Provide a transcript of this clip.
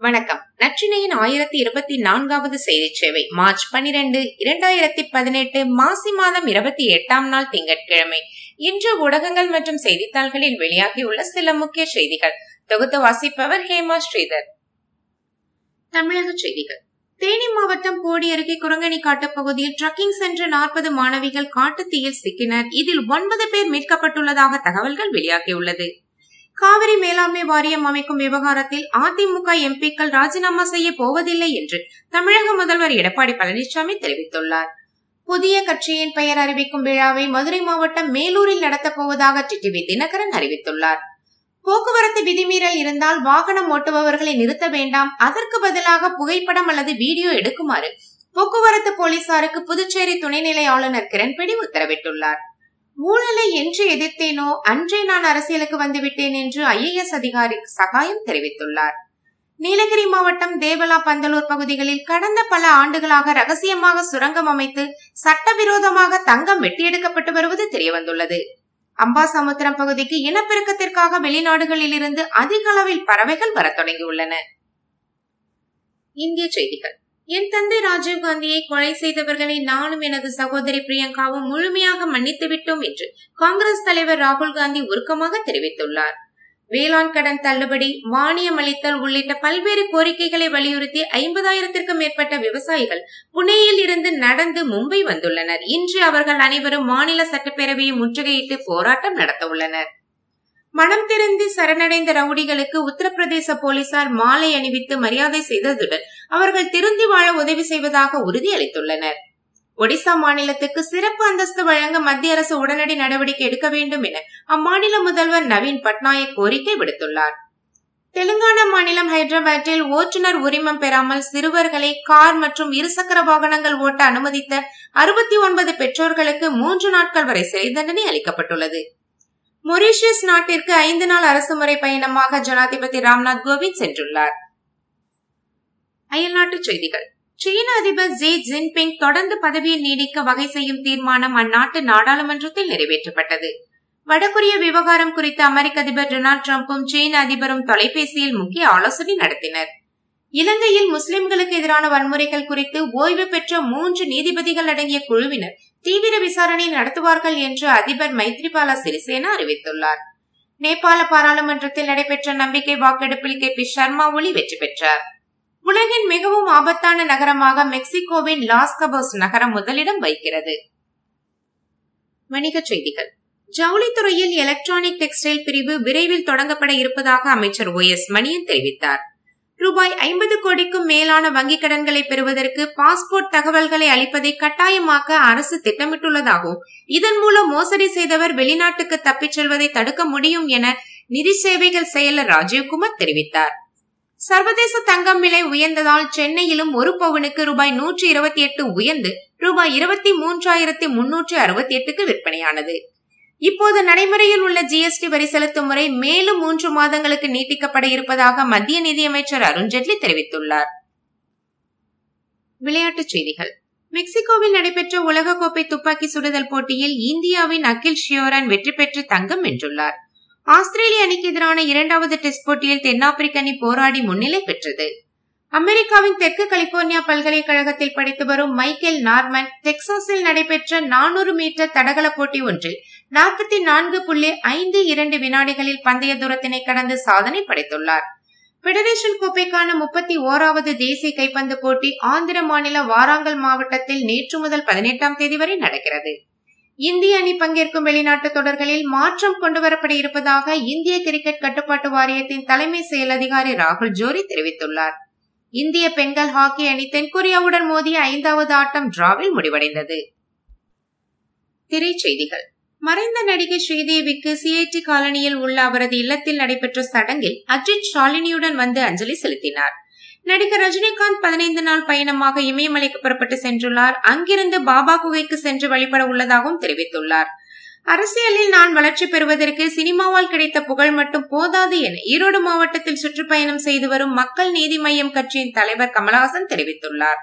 வணக்கம். நச்சினையின் ஆயிரத்தி இருபத்தி நான்காவது செய்தி சேவை மார்ச் பனிரெண்டு இரண்டாயிரத்தி பதினெட்டு மாசி மாதம் இருபத்தி எட்டாம் நாள் திங்கட்கிழமை. இன்று ஊடகங்கள் மற்றும் செய்தித்தாள்களில் வெளியாகியுள்ள சில முக்கிய செய்திகள். தொகுத்து வாசிப்பவர் ஹேமா ஸ்ரீதர். தமிழக செய்திகள். தேனி மாவட்டம் போடி அருகே குரங்கணி காட்டு பகுதியில் ட்ரக்கிங் சென்ற நாற்பது மாணவிகள் காட்டுத்தீயில் சிக்கினர். இதில் ஒன்பது பேர் மீட்கப்பட்டுள்ளதாக தகவல்கள் வெளியாகியுள்ளது. காவிரி மேலாண்மை வாரியம் அமைக்கும் விவகாரத்தில் அதிமுக எம்பிக்கள் ராஜினாமா செய்ய போவதில்லை என்று தமிழக முதல்வர் எடப்பாடி பழனிசாமி தெரிவித்துள்ளார். புதிய கட்சியின் பெயர் அறிவிக்கும் விழாவை மதுரை மாவட்டம் மேலூரில் நடத்தப் போவதாக டிடிவி தினகரன் அறிவித்துள்ளார். போக்குவரத்து விதிமீறல் இருந்தால் வாகனம் ஓட்டுபவர்களை நிறுத்த வேண்டாம். அதற்கு பதிலாக புகைப்படம் அல்லது வீடியோ எடுக்குமாறு போக்குவரத்து போலீசாருக்கு புதுச்சேரி துணைநிலை ஆளுநர் கிரண்பேடி உத்தரவிட்டுள்ளார். ஊழலை என்று எதிர்த்தேனோ? அன்றே நான் அரசியலுக்கு வந்துவிட்டேன் என்று ஐஏஎஸ் அதிகாரி சகாயம் தெரிவித்துள்ளார். நீலகிரி மாவட்டம் தேவலா பந்தலூர் பகுதிகளில் கடந்த பல ஆண்டுகளாக ரகசியமாக சுரங்கம் அமைத்து சட்டவிரோதமாக தங்கம் வெட்டியெடுக்கப்பட்டு வருவது தெரியவந்துள்ளது. அம்பாசமுத்திரம் பகுதிக்கு இனப்பெருக்கத்திற்காக வெளிநாடுகளில் இருந்து அதிக அளவில் பறவைகள் வரத் தொடங்கியுள்ளன. இந்திய செய்திகள். என் தந்தை ராஜீவ் காந்தியை கொலை செய்தவர்களை நானும் எனது சகோதரி பிரியங்காவும் முழுமையாக மன்னித்து விட்டோம் என்று காங்கிரஸ் தலைவர் ராகுல் காந்தி உருக்கமாக தெரிவித்துள்ளார். வேளாண் கடன் தள்ளுபடி மானியம் அளித்தல் உள்ளிட்ட பல்வேறு கோரிக்கைகளை வலியுறுத்தி ஐம்பதாயிரத்திற்கும் மேற்பட்ட விவசாயிகள் புனேயில் இருந்து நடந்து மும்பை வந்துள்ளனர். இன்று அவர்கள் அனைவரும் மாநில சட்டப்பேரவையை முற்றுகையிட்டு போராட்டம் நடத்த உள்ளனர் மனம் திறந்து சரணடைந்த ரவுடிகளுக்கு உத்தரப்பிரதேச போலீசார் மாலை அணிவித்து மரியாதை செய்ததுடன் அவர்கள் திருந்தி வாழ உதவி செய்வதாக உறுதியளித்துள்ளனர். ஒடிசா மாநிலத்துக்கு சிறப்பு அந்தஸ்து வழங்க மத்திய அரசு உடனடி நடவடிக்கை எடுக்க வேண்டும் என அம்மாநில முதல்வர் நவீன் பட்நாயக் கோரிக்கை விடுத்துள்ளார். தெலுங்கானா மாநிலம் ஹைதராபாத்தில் ஓட்டுநர் உரிமம் பெறாமல் சிறுவர்களை கார் மற்றும் இருசக்கர வாகனங்கள் ஓட்ட அனுமதித்த அறுபத்தி ஒன்பது பெற்றோர்களுக்கு மூன்று நாட்கள் வரை சிறை தண்டனை அளிக்கப்பட்டுள்ளது. மொரீஷியஸ் நாட்டிற்கு ஐந்து நாள் அரசுமுறை பயணமாக ஜனாதிபதி ராம்நாத் கோவிந்த் சென்றுள்ளார். அயல்நாட்டுச் செய்திகள். சீன அதிபர் ஜி ஜின்பிங் தொடர்ந்து பதவியை நீடிக்க வகை செய்யும் தீர்மானம் அந்நாட்டு நாடாளுமன்றத்தில் நிறைவேற்றப்பட்டது. வடகொரிய விவகாரம் குறித்து அமெரிக்க அதிபர் டொனால்டு டிரம்பும் சீன அதிபரும் தொலைபேசியில் முக்கிய ஆலோசனை நடத்தினர். இலங்கையில் முஸ்லிம்களுக்கு எதிரான வன்முறைகள் குறித்து ஓய்வு பெற்ற மூன்று நீதிபதிகள் அடங்கிய குழுவினர் தீவிர விசாரணை நடத்துவார்கள் என்று அதிபர் மைத்ரிபால சிறிசேனா அறிவித்துள்ளார். நேபாள பாராளுமன்றத்தில் நடைபெற்ற நம்பிக்கை வாக்கெடுப்பில் கே பி சர்மா ஒளி வெற்றி பெற்றார். உலகின் மிகவும் ஆபத்தான நகரமாக மெக்சிகோவின் லாஸ் கபோஸ் நகரம் முதலிடம் வைக்கிறது வணிகச் செய்திகள். ஜவுளித்துறையில் எலக்ட்ரானிக் டெக்ஸ்டைல் பிரிவு விரைவில் தொடங்கப்பட இருப்பதாக அமைச்சர் ஓ எஸ் மணியன் தெரிவித்தார். ரூபாய் ஐம்பது கோடிக்கும் மேலான வங்கிக் கடன்களை பெறுவதற்கு பாஸ்போர்ட் தகவல்களை அளிப்பதை கட்டாயமாக்க அரசு திட்டமிட்டுள்ளதாகவும் இதன் மூலம் மோசடி செய்தவர் வெளிநாட்டுக்கு தப்பிச் செல்வதை தடுக்க முடியும் என நிதி சேவைகள் செயலர் ராஜீவ்குமார் தெரிவித்தார். சர்வதேச தங்கம் விலை உயர்ந்ததால் சென்னையிலும் ஒரு பவுனுக்கு ரூபாய் நூற்றி இருபத்தி எட்டு உயர்ந்து ரூபாய் இருபத்தி மூன்றாயிரத்தி முன்னூற்றி அறுபத்தி எட்டுக்கு விற்பனையானது. இப்போது நடைமுறையில் உள்ள ஜிஎஸ்டி வரி செலுத்தும் முறை மேலும் மூன்று மாதங்களுக்கு நீட்டிக்கப்பட இருப்பதாக மத்திய நிதியமைச்சர் அருண்ஜேட்லி தெரிவித்துள்ளார். விளையாட்டுச் செய்திகள். மெக்சிகோவில் நடைபெற்ற உலகக்கோப்பை துப்பாக்கி சுடுதல் போட்டியில் இந்தியாவின் அகில் ஷியோரன் வெற்றி பெற்று தங்கம் வென்றுள்ளார். ஆஸ்திரேலிய அணிக்கு எதிரான இரண்டாவது டெஸ்ட் போட்டியில் தென்னாப்பிரிக்க அணி போராடி முன்னிலை பெற்றது. அமெரிக்காவின் தெற்கு கலிபோர்னியா பல்கலைக்கழகத்தில் படித்து வரும் மைக்கேல் நார்மன் டெக்சாஸில் நடைபெற்ற நானூறு மீட்டர் தடகள போட்டி ஒன்றில் நாற்பத்தி நான்கு புள்ளி ஐந்து இரண்டு வினாடிகளில் பந்தய தூரத்தினை கடந்து சாதனை படைத்துள்ளார். பெடரேஷன் கோப்பைக்கான முப்பத்தி ஓராவது தேசிய கைப்பந்து போட்டி ஆந்திர மாநில வாராங்கல் மாவட்டத்தில் நேற்று முதல் பதினெட்டாம் தேதி வரை நடக்கிறது. இந்திய அணி பங்கேற்கும் வெளிநாட்டு தொடர்களில் மாற்றம் கொண்டுவரப்பட இருப்பதாக இந்திய கிரிக்கெட் கட்டுப்பாட்டு வாரியத்தின் தலைமை செயல் அதிகாரி ராகுல் ஜோரி தெரிவித்துள்ளார். இந்திய பெண்கள் ஹாக்கி அணி தென்கொரியாவுடன் மோதிய ஐந்தாவது ஆட்டம் டிராவில் முடிவடைந்தது. திரைச்செய்திகள். மறைந்த நடிகை ஸ்ரீதேவிக்கு சிஐடி காலனியில் உள்ள அவரது இல்லத்தில் நடைபெற்ற சடங்கில் அஜித் ஷாலினியுடன் வந்து அஞ்சலி செலுத்தினார். நடிகர் ரஜினிகாந்த் பதினைந்து நாள் பயணமாக இமயமலைக்கு புறப்பட்டு சென்றுள்ளார். அங்கிருந்து பாபா குகைக்கு சென்று வழிபட உள்ளதாகவும் தெரிவித்துள்ளார். அரசியலில் நான் வளர்ச்சி பெறுவதற்கு சினிமாவால் கிடைத்த புகழ் மட்டும் போதாது என ஈரோடு மாவட்டத்தில் சுற்றுப்பயணம் செய்து வரும் மக்கள் நீதி மய்யம் கட்சியின் தலைவர் கமலஹாசன் தெரிவித்துள்ளார்.